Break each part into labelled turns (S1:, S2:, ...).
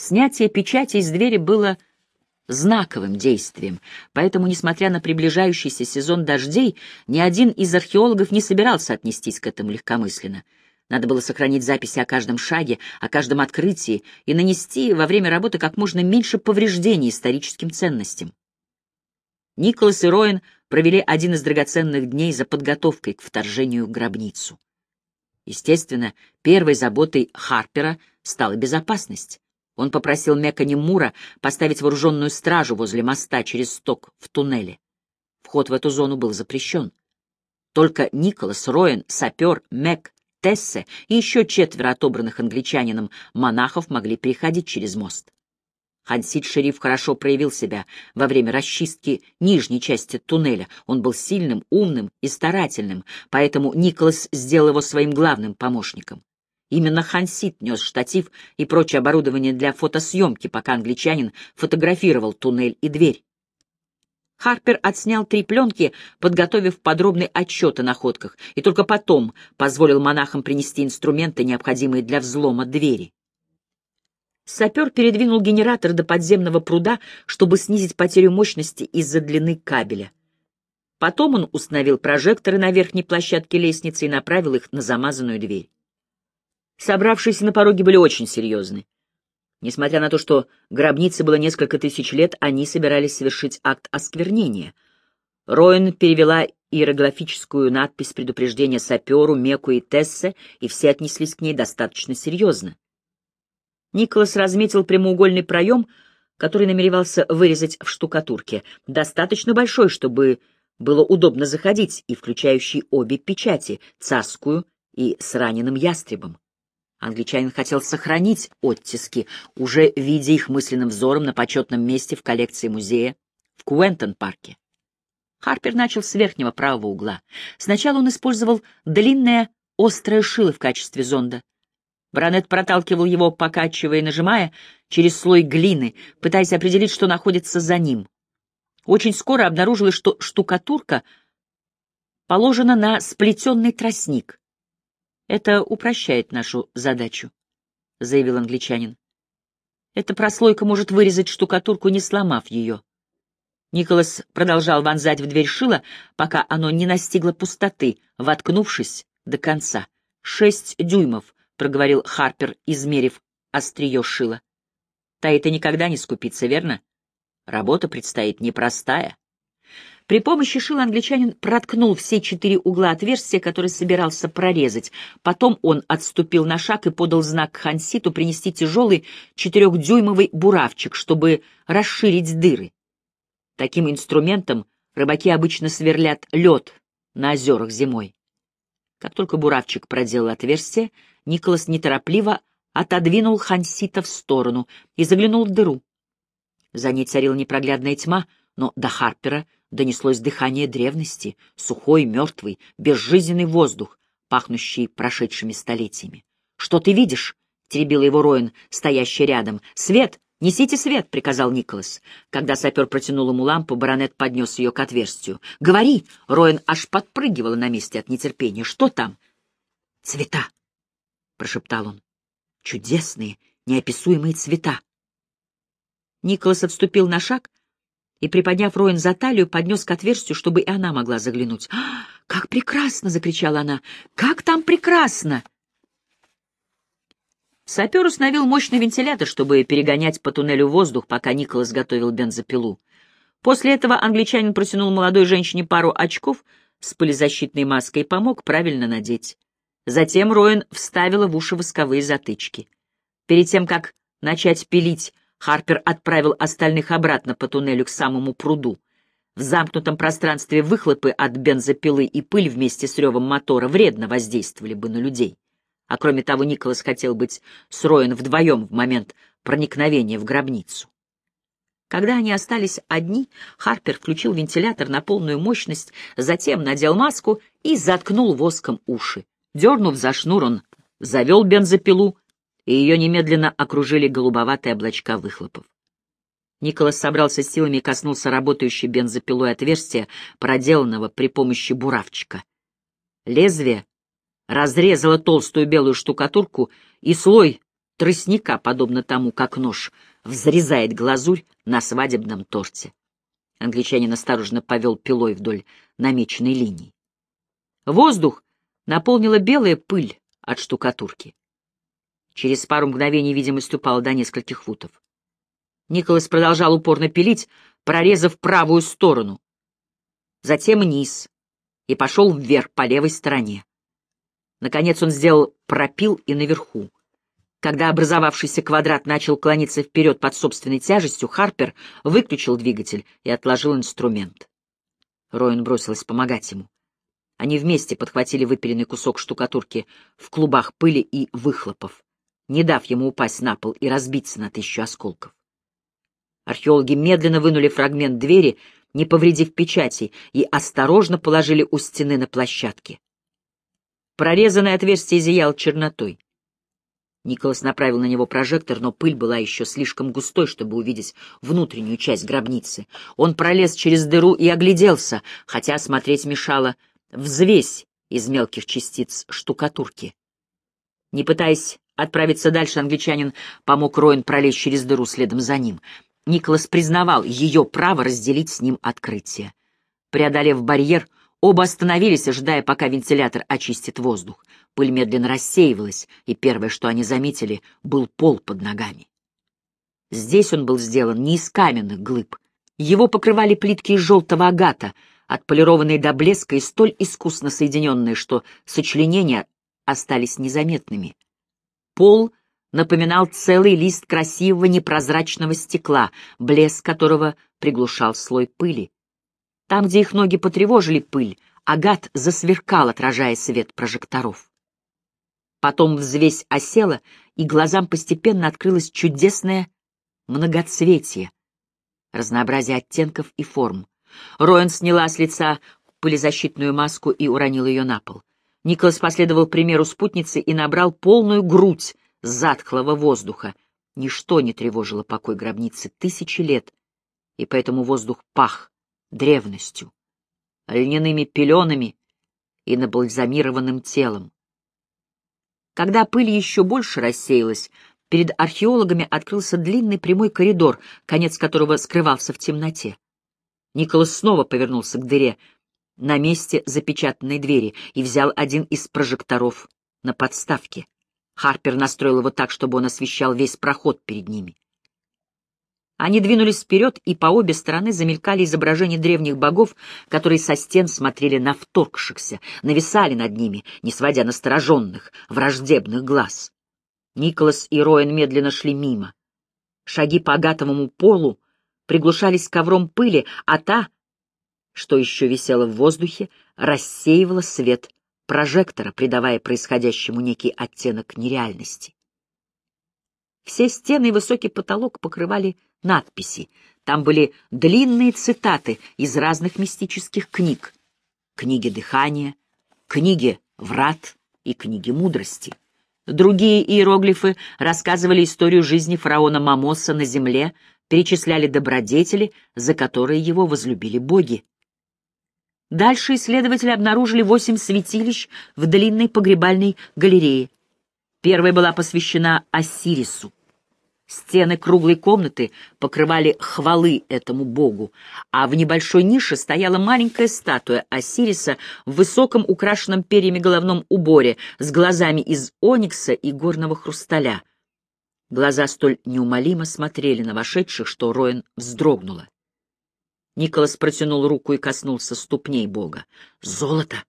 S1: Снятие печати из двери было знаковым действием, поэтому, несмотря на приближающийся сезон дождей, ни один из археологов не собирался отнестись к этому легкомысленно. Надо было сохранить записи о каждом шаге, о каждом открытии и нанести во время работы как можно меньше повреждений историческим ценностям. Николас и Роин провели один из драгоценных дней за подготовкой к вторжению в гробницу. Естественно, первой заботой Харпера стала безопасность. Он попросил Мекани Мура поставить вооруженную стражу возле моста через сток в туннеле. Вход в эту зону был запрещен. Только Николас, Роен, сапер, Мек, Тессе и еще четверо отобранных англичанином монахов могли переходить через мост. Хансид-шериф хорошо проявил себя во время расчистки нижней части туннеля. Он был сильным, умным и старательным, поэтому Николас сделал его своим главным помощником. Именно Хансит нес штатив и прочее оборудование для фотосъемки, пока англичанин фотографировал туннель и дверь. Харпер отснял три пленки, подготовив подробный отчет о находках, и только потом позволил монахам принести инструменты, необходимые для взлома двери. Сапер передвинул генератор до подземного пруда, чтобы снизить потерю мощности из-за длины кабеля. Потом он установил прожекторы на верхней площадке лестницы и направил их на замазанную дверь. Собравшиеся на пороге были очень серьезны. Несмотря на то, что гробнице было несколько тысяч лет, они собирались совершить акт осквернения. Роин перевела иероглифическую надпись предупреждения саперу, Меку и Тессе, и все отнеслись к ней достаточно серьезно. Николас разметил прямоугольный проем, который намеревался вырезать в штукатурке, достаточно большой, чтобы было удобно заходить, и включающий обе печати, царскую и с раненым ястребом. Англичанин хотел сохранить оттиски, уже видя их мысленным взором на почетном месте в коллекции музея в Куэнтон-парке. Харпер начал с верхнего правого угла. Сначала он использовал длинное острое шило в качестве зонда. Бранет проталкивал его, покачивая и нажимая, через слой глины, пытаясь определить, что находится за ним. Очень скоро обнаружилось, что штукатурка положена на сплетенный тростник. Это упрощает нашу задачу, — заявил англичанин. Эта прослойка может вырезать штукатурку, не сломав ее. Николас продолжал вонзать в дверь шило, пока оно не настигло пустоты, воткнувшись до конца. «Шесть дюймов», — проговорил Харпер, измерив острие шила. «Таита никогда не скупится, верно? Работа предстоит непростая». При помощи шила англичанин проткнул все четыре угла отверстия, которые собирался прорезать. Потом он отступил на шаг и подал знак Ханситу принести тяжелый четырехдюймовый буравчик, чтобы расширить дыры. Таким инструментом рыбаки обычно сверлят лед на озерах зимой. Как только буравчик проделал отверстие, Николас неторопливо отодвинул Хансита в сторону и заглянул в дыру. За ней царила непроглядная тьма, но до Харпера — донеслось дыхание древности, сухой, мертвый, безжизненный воздух, пахнущий прошедшими столетиями. «Что ты видишь?» — теребил его Роин, стоящий рядом. «Свет! Несите свет!» — приказал Николас. Когда сапер протянул ему лампу, баронет поднес ее к отверстию. «Говори!» — Роин аж подпрыгивала на месте от нетерпения. «Что там?» «Цвета!» — прошептал он. «Чудесные, неописуемые цвета!» Николас отступил на шаг, и, приподняв Роин за талию, поднес к отверстию, чтобы и она могла заглянуть. «А, «Как прекрасно!» — закричала она. «Как там прекрасно!» Сапер установил мощный вентилятор, чтобы перегонять по туннелю воздух, пока Николас готовил бензопилу. После этого англичанин протянул молодой женщине пару очков с полизащитной маской и помог правильно надеть. Затем Роин вставила в уши восковые затычки. Перед тем, как начать пилить Харпер отправил остальных обратно по туннелю к самому пруду. В замкнутом пространстве выхлопы от бензопилы и пыль вместе с ревом мотора вредно воздействовали бы на людей. А кроме того, Николас хотел быть сроен вдвоем в момент проникновения в гробницу. Когда они остались одни, Харпер включил вентилятор на полную мощность, затем надел маску и заткнул воском уши. Дернув за шнур, он завел бензопилу, и ее немедленно окружили голубоватые облачка выхлопов. Николас собрался силами и коснулся работающей бензопилой отверстия, проделанного при помощи буравчика. Лезвие разрезало толстую белую штукатурку, и слой тростника, подобно тому, как нож взрезает глазурь на свадебном торте. Англичанин осторожно повел пилой вдоль намеченной линии. Воздух наполнила белая пыль от штукатурки. Через пару мгновений видимость упала до нескольких футов. Николас продолжал упорно пилить, прорезав правую сторону. Затем низ и пошел вверх по левой стороне. Наконец он сделал пропил и наверху. Когда образовавшийся квадрат начал клониться вперед под собственной тяжестью, Харпер выключил двигатель и отложил инструмент. Роин бросилась помогать ему. Они вместе подхватили выпиленный кусок штукатурки в клубах пыли и выхлопов, не дав ему упасть на пол и разбиться на тысячу осколков. Археологи медленно вынули фрагмент двери, не повредив печати, и осторожно положили у стены на площадке. Прорезанное отверстие зияло чернотой. Николас направил на него прожектор, но пыль была еще слишком густой, чтобы увидеть внутреннюю часть гробницы. Он пролез через дыру и огляделся, хотя смотреть мешало взвесь из мелких частиц штукатурки. Не пытаясь отправиться дальше, англичанин помог Роин пролезть через дыру следом за ним. Николас признавал ее право разделить с ним открытие. Преодолев барьер, оба остановились, ожидая, пока вентилятор очистит воздух. Пыль медленно рассеивалась, и первое, что они заметили, был пол под ногами. Здесь он был сделан не из каменных глыб. Его покрывали плитки из желтого агата, отполированные до блеска и столь искусно соединенные, что сочленения остались незаметными. Пол напоминал целый лист красивого непрозрачного стекла, блеск которого приглушал слой пыли. Там, где их ноги потревожили пыль, агат засверкал, отражая свет прожекторов. Потом взвесь осела, и глазам постепенно открылось чудесное многоцветие, разнообразие оттенков и форм. Роэн сняла с лица пылезащитную маску и уронила ее на пол. Николас последовал примеру спутницы и набрал полную грудь затхлого воздуха. Ничто не тревожило покой гробницы тысячи лет, и поэтому воздух пах древностью, льняными пеленами и набальзамированным телом. Когда пыль еще больше рассеялась, перед археологами открылся длинный прямой коридор, конец которого скрывался в темноте. Николас снова повернулся к дыре на месте запечатанной двери и взял один из прожекторов на подставке. Харпер настроил его так, чтобы он освещал весь проход перед ними. Они двинулись вперед, и по обе стороны замелькали изображения древних богов, которые со стен смотрели на вторгшихся, нависали над ними, не сводя настороженных, враждебных глаз. Николас и Роэн медленно шли мимо. Шаги по агатовому полу приглушались ковром пыли, а та, что еще висела в воздухе, рассеивала свет прожектора, придавая происходящему некий оттенок нереальности. Все стены и высокий потолок покрывали надписи. Там были длинные цитаты из разных мистических книг. Книги дыхания, книги врат и книги мудрости. Другие иероглифы рассказывали историю жизни фараона Мамоса на земле, перечисляли добродетели, за которые его возлюбили боги. Дальше исследователи обнаружили восемь святилищ в длинной погребальной галерее. Первая была посвящена Осирису. Стены круглой комнаты покрывали хвалы этому богу, а в небольшой нише стояла маленькая статуя Осириса в высоком украшенном перьями головном уборе с глазами из оникса и горного хрусталя. Глаза столь неумолимо смотрели на вошедших, что Роэн вздрогнула. Николас протянул руку и коснулся ступней бога. «Золото!»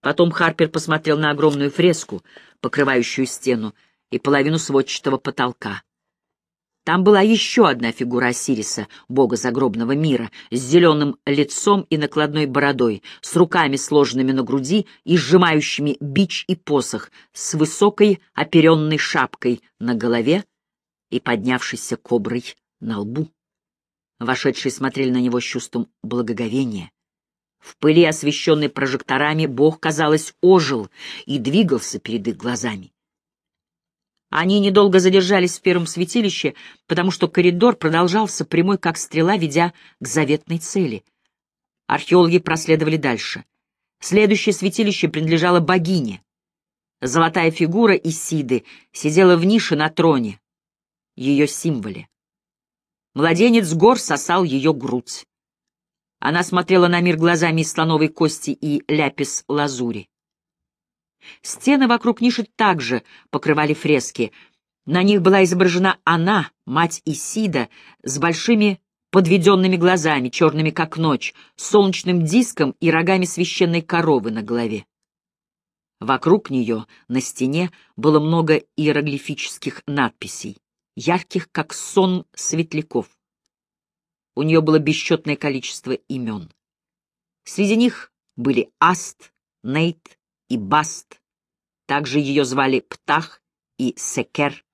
S1: Потом Харпер посмотрел на огромную фреску, покрывающую стену, и половину сводчатого потолка. Там была еще одна фигура Осириса, бога загробного мира, с зеленым лицом и накладной бородой, с руками сложенными на груди и сжимающими бич и посох, с высокой оперенной шапкой на голове и поднявшейся коброй на лбу. Вошедшие смотрели на него с чувством благоговения. В пыли, освещенной прожекторами, бог, казалось, ожил и двигался перед их глазами. Они недолго задержались в первом святилище, потому что коридор продолжался прямой, как стрела, ведя к заветной цели. Археологи проследовали дальше. Следующее святилище принадлежало богине. Золотая фигура Исиды сидела в нише на троне, ее символе. Младенец гор сосал ее грудь. Она смотрела на мир глазами из слоновой кости и ляпис-лазури. Стены вокруг ниши также покрывали фрески. На них была изображена она, мать Исида, с большими подведенными глазами, черными как ночь, солнечным диском и рогами священной коровы на голове. Вокруг нее на стене было много иероглифических надписей, ярких как сон светляков. У нее было бесчетное количество имен. Среди них были Аст, Нейт и Баст. Также ее звали Птах и Секер,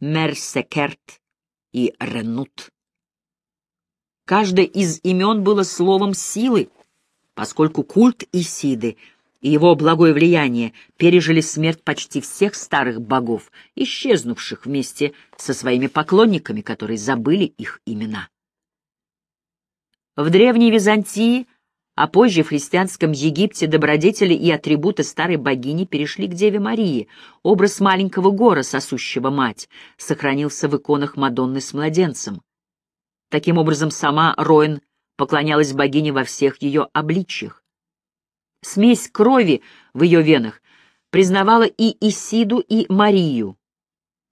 S1: Мерсекерт и Ренут. Каждое из имен было словом силы, поскольку культ Исиды и его благое влияние пережили смерть почти всех старых богов, исчезнувших вместе со своими поклонниками, которые забыли их имена. В Древней Византии, а позже в христианском Египте добродетели и атрибуты старой богини перешли к Деве Марии. Образ маленького гора, сосущего мать, сохранился в иконах Мадонны с младенцем. Таким образом, сама Роин поклонялась богине во всех ее обличьях. Смесь крови в ее венах признавала и Исиду, и Марию.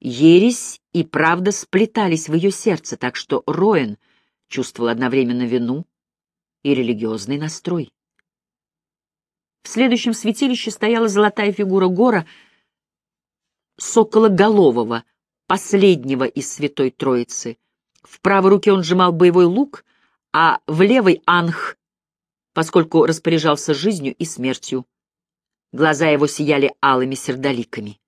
S1: Ересь и правда сплетались в ее сердце, так что Роин — чувствовал одновременно вину и религиозный настрой. В следующем святилище стояла золотая фигура Гора, сокологолового, последнего из Святой Троицы. В правой руке он сжимал боевой лук, а в левой — анх, поскольку распоряжался жизнью и смертью. Глаза его сияли алыми сердоликами.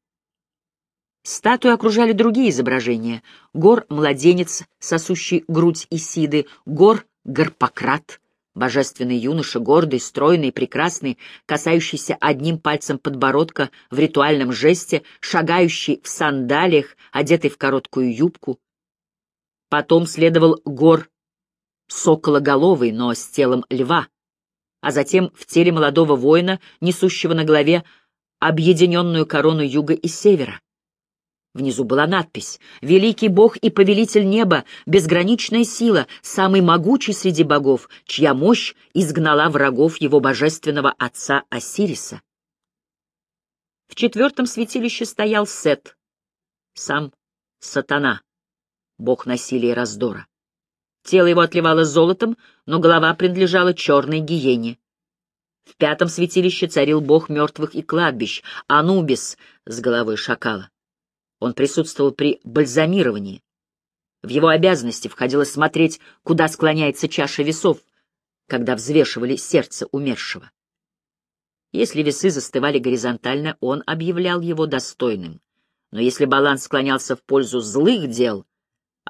S1: Статуи окружали другие изображения. Гор-младенец, сосущий грудь Исиды, гор-гарпократ, божественный юноша, гордый, стройный, прекрасный, касающийся одним пальцем подбородка в ритуальном жесте, шагающий в сандалиях, одетый в короткую юбку. Потом следовал гор сокологоловый, но с телом льва, а затем в теле молодого воина, несущего на голове объединенную корону юга и севера. Внизу была надпись «Великий Бог и повелитель неба, безграничная сила, самый могучий среди богов, чья мощь изгнала врагов его божественного отца Осириса». В четвертом святилище стоял Сет, сам сатана, бог насилия и раздора. Тело его отливало золотом, но голова принадлежала черной гиене. В пятом святилище царил бог мертвых и кладбищ, Анубис с головой шакала. Он присутствовал при бальзамировании. В его обязанности входило смотреть, куда склоняется чаша весов, когда взвешивали сердце умершего. Если весы застывали горизонтально, он объявлял его достойным. Но если баланс склонялся в пользу злых дел,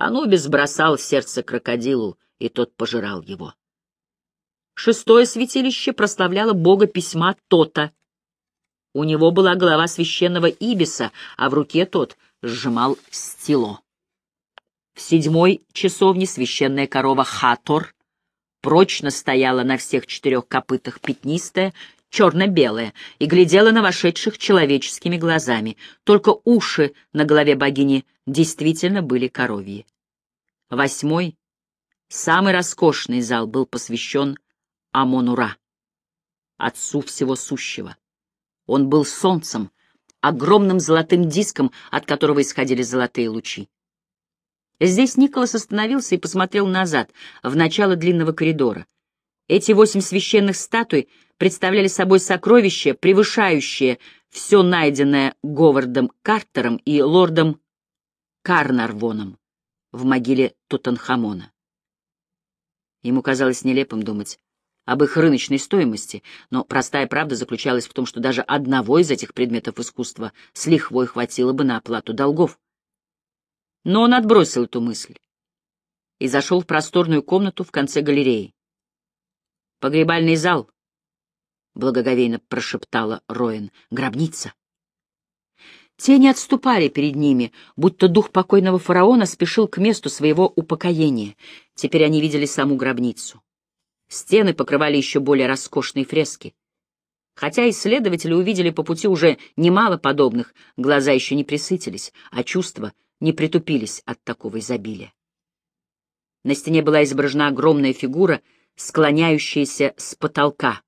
S1: Анубис бросал сердце крокодилу, и тот пожирал его. Шестое святилище прославляло бога письма Тота, у него была голова священного Ибиса, а в руке тот сжимал стило. В седьмой часовне священная корова Хатор прочно стояла на всех четырех копытах пятнистая, черно-белая, и глядела на вошедших человеческими глазами. Только уши на голове богини действительно были коровьи. Восьмой, самый роскошный зал был посвящен Амонура, отцу всего сущего. Он был солнцем, огромным золотым диском, от которого исходили золотые лучи. Здесь Николас остановился и посмотрел назад, в начало длинного коридора. Эти восемь священных статуй представляли собой сокровища, превышающие все найденное Говардом Картером и лордом Карнарвоном в могиле Тутанхамона. Ему казалось нелепым думать, об их рыночной стоимости, но простая правда заключалась в том, что даже одного из этих предметов искусства с лихвой хватило бы на оплату долгов. Но он отбросил эту мысль и зашел в просторную комнату в конце галереи. «Погребальный зал», — благоговейно прошептала Роэн, — «гробница». Тени отступали перед ними, будто дух покойного фараона спешил к месту своего упокоения. Теперь они видели саму гробницу. Стены покрывали еще более роскошные фрески. Хотя исследователи увидели по пути уже немало подобных, глаза еще не присытились, а чувства не притупились от такого изобилия. На стене была изображена огромная фигура, склоняющаяся с потолка,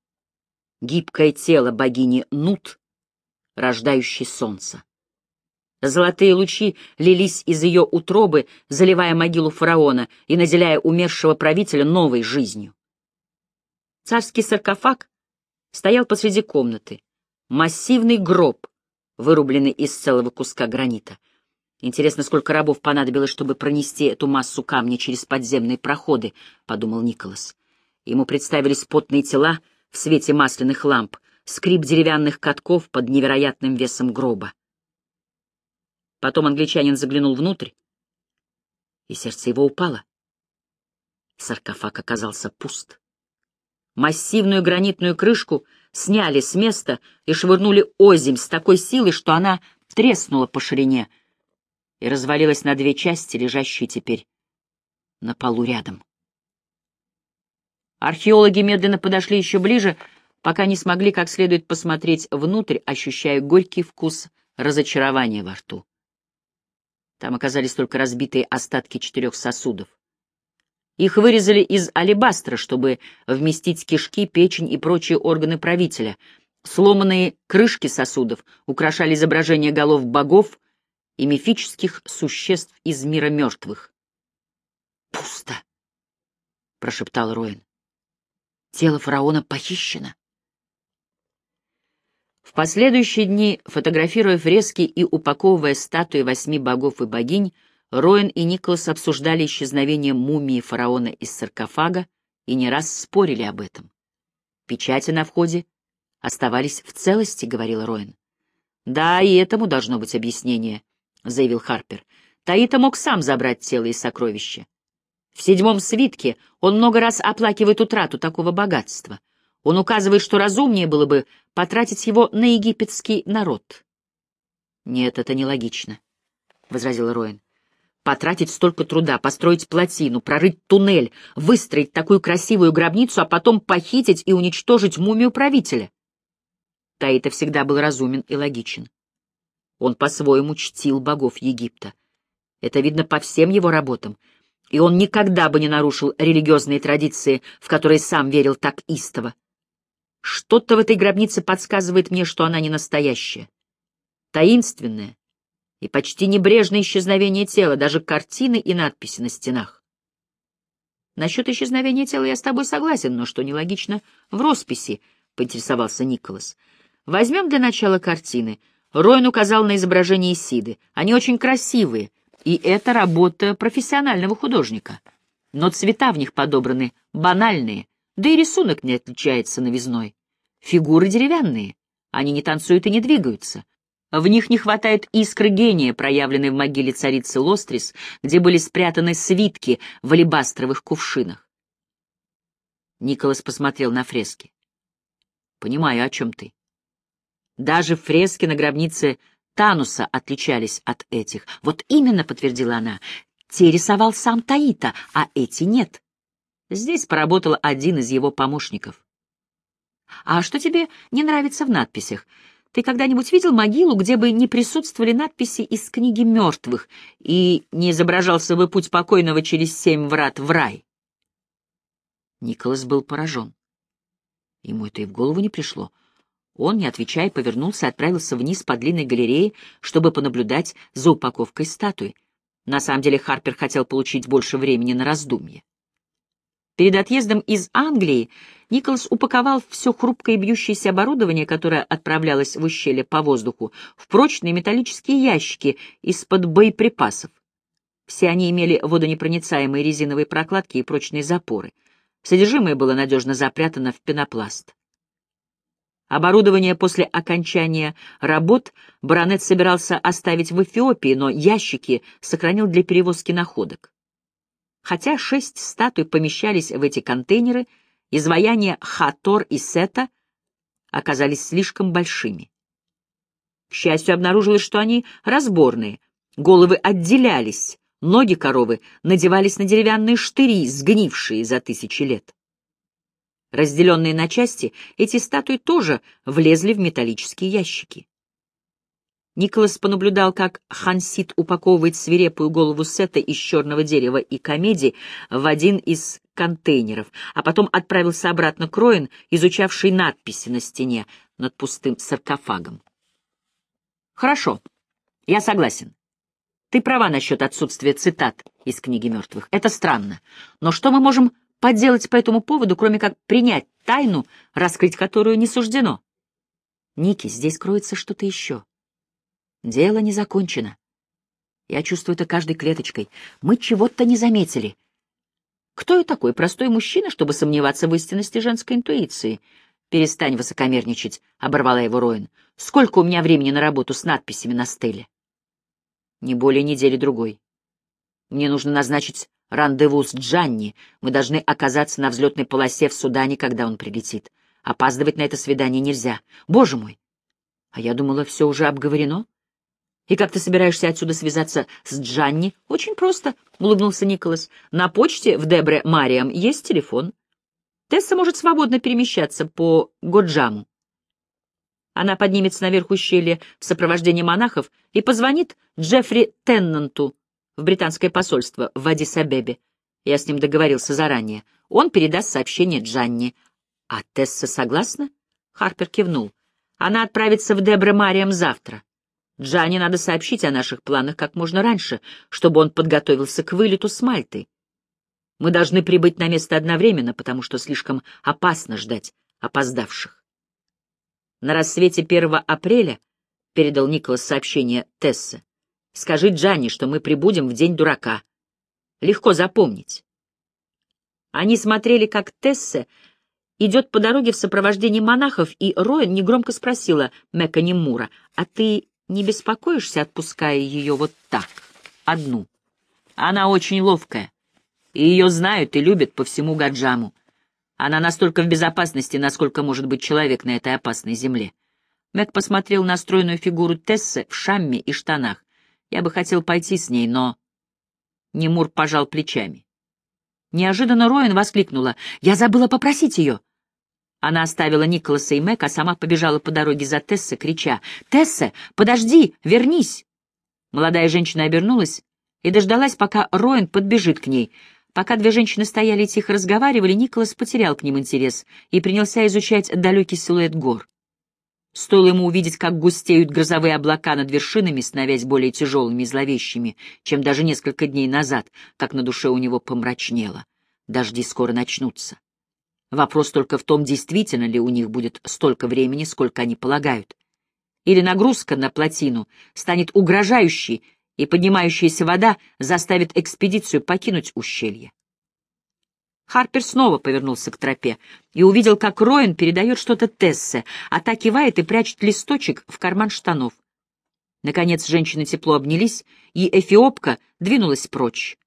S1: гибкое тело богини Нут, рождающей солнце. Золотые лучи лились из ее утробы, заливая могилу фараона и наделяя умершего правителя новой жизнью. Царский саркофаг стоял посреди комнаты. Массивный гроб, вырубленный из целого куска гранита. Интересно, сколько рабов понадобилось, чтобы пронести эту массу камня через подземные проходы, — подумал Николас. Ему представились потные тела в свете масляных ламп, скрип деревянных катков под невероятным весом гроба. Потом англичанин заглянул внутрь, и сердце его упало. Саркофаг оказался пуст. Массивную гранитную крышку сняли с места и швырнули озимь с такой силой, что она треснула по ширине и развалилась на две части, лежащие теперь на полу рядом. Археологи медленно подошли еще ближе, пока не смогли как следует посмотреть внутрь, ощущая горький вкус разочарования во рту. Там оказались только разбитые остатки четырех сосудов. Их вырезали из алебастра, чтобы вместить кишки, печень и прочие органы правителя. Сломанные крышки сосудов украшали изображения голов богов и мифических существ из мира мертвых. «Пусто!» — прошептал Роин. «Тело фараона похищено». В последующие дни, фотографируя фрески и упаковывая статуи восьми богов и богинь, Роэн и Николас обсуждали исчезновение мумии фараона из саркофага и не раз спорили об этом. Печати на входе оставались в целости, — говорил Роэн. Да, и этому должно быть объяснение, — заявил Харпер. Таита мог сам забрать тело и сокровища. В седьмом свитке он много раз оплакивает утрату такого богатства. Он указывает, что разумнее было бы потратить его на египетский народ. — Нет, это нелогично, — возразил Роэн. Потратить столько труда, построить плотину, прорыть туннель, выстроить такую красивую гробницу, а потом похитить и уничтожить мумию правителя. Таита всегда был разумен и логичен. Он по-своему чтил богов Египта. Это видно по всем его работам, и он никогда бы не нарушил религиозные традиции, в которые сам верил так истово. Что-то в этой гробнице подсказывает мне, что она не настоящая. Таинственная, и почти небрежное исчезновение тела, даже картины и надписи на стенах. Насчет исчезновения тела я с тобой согласен, но что нелогично в росписи, — поинтересовался Николас. Возьмем для начала картины. Ройн указал на изображение Сиды. Они очень красивые, и это работа профессионального художника. Но цвета в них подобраны банальные, да и рисунок не отличается новизной. Фигуры деревянные, они не танцуют и не двигаются. В них не хватает искры гения, проявленной в могиле царицы Лострис, где были спрятаны свитки в алебастровых кувшинах. Николас посмотрел на фрески. «Понимаю, о чем ты. Даже фрески на гробнице Тануса отличались от этих. Вот именно, — подтвердила она, — те рисовал сам Таита, а эти нет. Здесь поработал один из его помощников. А что тебе не нравится в надписях? Ты когда-нибудь видел могилу, где бы не присутствовали надписи из книги мертвых и не изображался бы путь покойного через семь врат в рай? Николас был поражен. Ему это и в голову не пришло. Он, не отвечая, повернулся и отправился вниз по длинной галерее, чтобы понаблюдать за упаковкой статуи. На самом деле Харпер хотел получить больше времени на раздумье. Перед отъездом из Англии Николас упаковал все хрупкое бьющееся оборудование, которое отправлялось в ущелье по воздуху, в прочные металлические ящики из-под боеприпасов. Все они имели водонепроницаемые резиновые прокладки и прочные запоры. Содержимое было надежно запрятано в пенопласт. Оборудование после окончания работ баронет собирался оставить в Эфиопии, но ящики сохранил для перевозки находок. Хотя шесть статуй помещались в эти контейнеры, изваяния Хатор и Сета оказались слишком большими. К счастью, обнаружилось, что они разборные, головы отделялись, ноги коровы надевались на деревянные штыри, сгнившие за тысячи лет. Разделенные на части, эти статуи тоже влезли в металлические ящики. Николас понаблюдал, как Хансит упаковывает свирепую голову Сета из черного дерева и комедии в один из контейнеров, а потом отправился обратно к Роин, изучавший надписи на стене над пустым саркофагом. «Хорошо, я согласен. Ты права насчет отсутствия цитат из книги мертвых. Это странно. Но что мы можем поделать по этому поводу, кроме как принять тайну, раскрыть которую не суждено? Ники, здесь кроется что-то еще. Дело не закончено. Я чувствую это каждой клеточкой. Мы чего-то не заметили. Кто я такой, простой мужчина, чтобы сомневаться в истинности женской интуиции? Перестань высокомерничать, — оборвала его Роин. Сколько у меня времени на работу с надписями на стеле? Не более недели-другой. Мне нужно назначить рандеву с Джанни. Мы должны оказаться на взлетной полосе в Судане, когда он прилетит. Опаздывать на это свидание нельзя. Боже мой! А я думала, все уже обговорено. «И как ты собираешься отсюда связаться с Джанни?» «Очень просто», — улыбнулся Николас. «На почте в Дебре Мариам есть телефон. Тесса может свободно перемещаться по Годжаму. Она поднимется наверх ущелья в сопровождении монахов и позвонит Джеффри Теннанту в британское посольство в Адис-Абебе. Я с ним договорился заранее. Он передаст сообщение Джанни. А Тесса согласна? Харпер кивнул. Она отправится в Дебре Мариам завтра. Джанни надо сообщить о наших планах как можно раньше, чтобы он подготовился к вылету с Мальты. Мы должны прибыть на место одновременно, потому что слишком опасно ждать опоздавших. На рассвете 1 апреля передал Николас сообщение Тессе. Скажи Джанни, что мы прибудем в день дурака. Легко запомнить. Они смотрели, как Тессе идет по дороге в сопровождении монахов, и Роэн негромко спросила Мэкани Мура, «А ты не беспокоишься, отпуская ее вот так, одну? Она очень ловкая, и ее знают и любят по всему Гаджаму. Она настолько в безопасности, насколько может быть человек на этой опасной земле. Мэг посмотрел на стройную фигуру Тессы в шамме и штанах. Я бы хотел пойти с ней, но... Немур пожал плечами. Неожиданно Роин воскликнула. «Я забыла попросить ее!» Она оставила Николаса и Мэг, а сама побежала по дороге за Тесса, крича «Тесса, подожди, вернись!» Молодая женщина обернулась и дождалась, пока Роин подбежит к ней. Пока две женщины стояли и тихо разговаривали, Николас потерял к ним интерес и принялся изучать далекий силуэт гор. Стоило ему увидеть, как густеют грозовые облака над вершинами, становясь более тяжелыми и зловещими, чем даже несколько дней назад, как на душе у него помрачнело. Дожди скоро начнутся. Вопрос только в том, действительно ли у них будет столько времени, сколько они полагают. Или нагрузка на плотину станет угрожающей, и поднимающаяся вода заставит экспедицию покинуть ущелье. Харпер снова повернулся к тропе и увидел, как Роин передает что-то Тессе, а та кивает и прячет листочек в карман штанов. Наконец женщины тепло обнялись, и эфиопка двинулась прочь.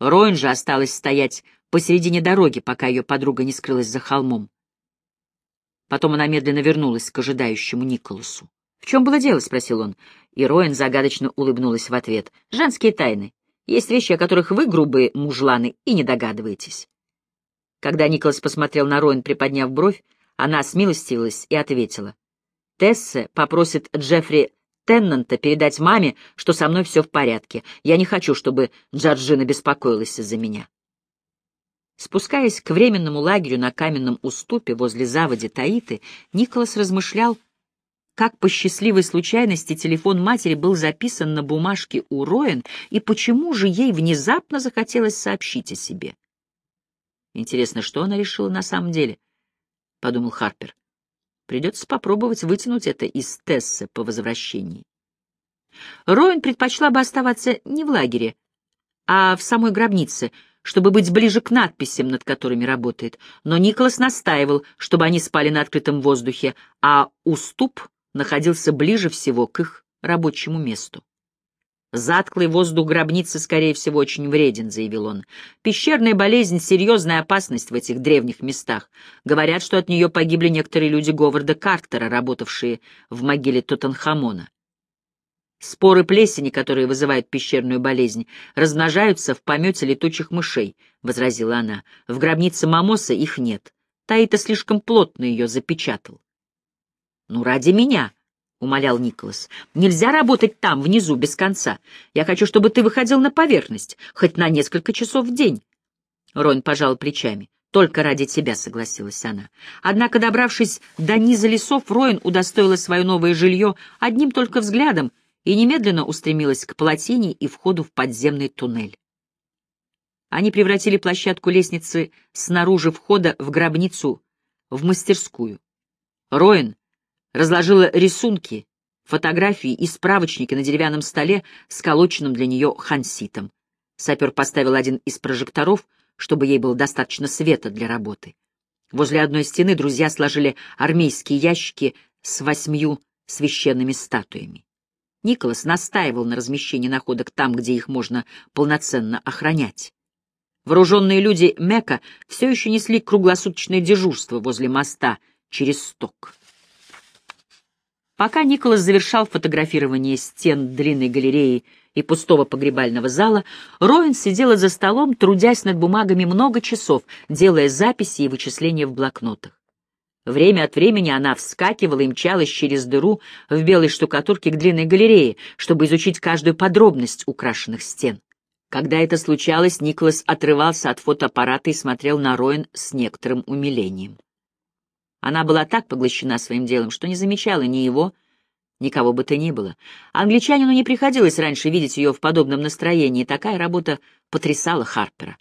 S1: Роин же осталась стоять посередине дороги, пока ее подруга не скрылась за холмом. Потом она медленно вернулась к ожидающему Николасу. «В чем было дело?» — спросил он. И Роин загадочно улыбнулась в ответ. «Женские тайны. Есть вещи, о которых вы, грубые мужланы, и не догадываетесь». Когда Николас посмотрел на Роин, приподняв бровь, она смилостивилась и ответила. «Тессе попросит Джеффри Теннанта передать маме, что со мной все в порядке. Я не хочу, чтобы Джорджина беспокоилась из-за меня». Спускаясь к временному лагерю на каменном уступе возле заводи Таиты, Николас размышлял, как по счастливой случайности телефон матери был записан на бумажке у Роэн, и почему же ей внезапно захотелось сообщить о себе. Интересно, что она решила на самом деле? — подумал Харпер. Придется попробовать вытянуть это из Тессы по возвращении. Роэн предпочла бы оставаться не в лагере, а в самой гробнице — чтобы быть ближе к надписям, над которыми работает, но Николас настаивал, чтобы они спали на открытом воздухе, а уступ находился ближе всего к их рабочему месту. «Затклый воздух гробницы, скорее всего, очень вреден», — заявил он. «Пещерная болезнь — серьезная опасность в этих древних местах. Говорят, что от нее погибли некоторые люди Говарда Картера, работавшие в могиле Тутанхамона. Споры плесени, которые вызывают пещерную болезнь, размножаются в помете летучих мышей, — возразила она. В гробнице Мамоса их нет. Таита слишком плотно ее запечатал. «Ну, ради меня», — умолял Николас. «Нельзя работать там, внизу, без конца. Я хочу, чтобы ты выходил на поверхность, хоть на несколько часов в день». Рон пожал плечами. «Только ради тебя», — согласилась она. Однако, добравшись до низа лесов, Роин удостоила свое новое жилье одним только взглядом и немедленно устремилась к плотине и входу в подземный туннель. Они превратили площадку лестницы снаружи входа в гробницу, в мастерскую. Роин разложила рисунки, фотографии и справочники на деревянном столе, сколоченном для нее ханситом. Сапер поставил один из прожекторов, чтобы ей было достаточно света для работы. Возле одной стены друзья сложили армейские ящики с восьмью священными статуями. Николас настаивал на размещении находок там, где их можно полноценно охранять. Вооруженные люди Мека все еще несли круглосуточное дежурство возле моста через сток. Пока Николас завершал фотографирование стен длинной галереи и пустого погребального зала, Роин сидела за столом, трудясь над бумагами много часов, делая записи и вычисления в блокнотах. Время от времени она вскакивала и мчалась через дыру в белой штукатурке к длинной галерее, чтобы изучить каждую подробность украшенных стен. Когда это случалось, Николас отрывался от фотоаппарата и смотрел на Роин с некоторым умилением. Она была так поглощена своим делом, что не замечала ни его, ни кого бы то ни было. Англичанину не приходилось раньше видеть ее в подобном настроении, такая работа потрясала Харпера.